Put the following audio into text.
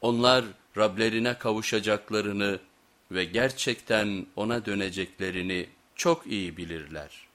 Onlar Rablerine kavuşacaklarını ve gerçekten ona döneceklerini çok iyi bilirler.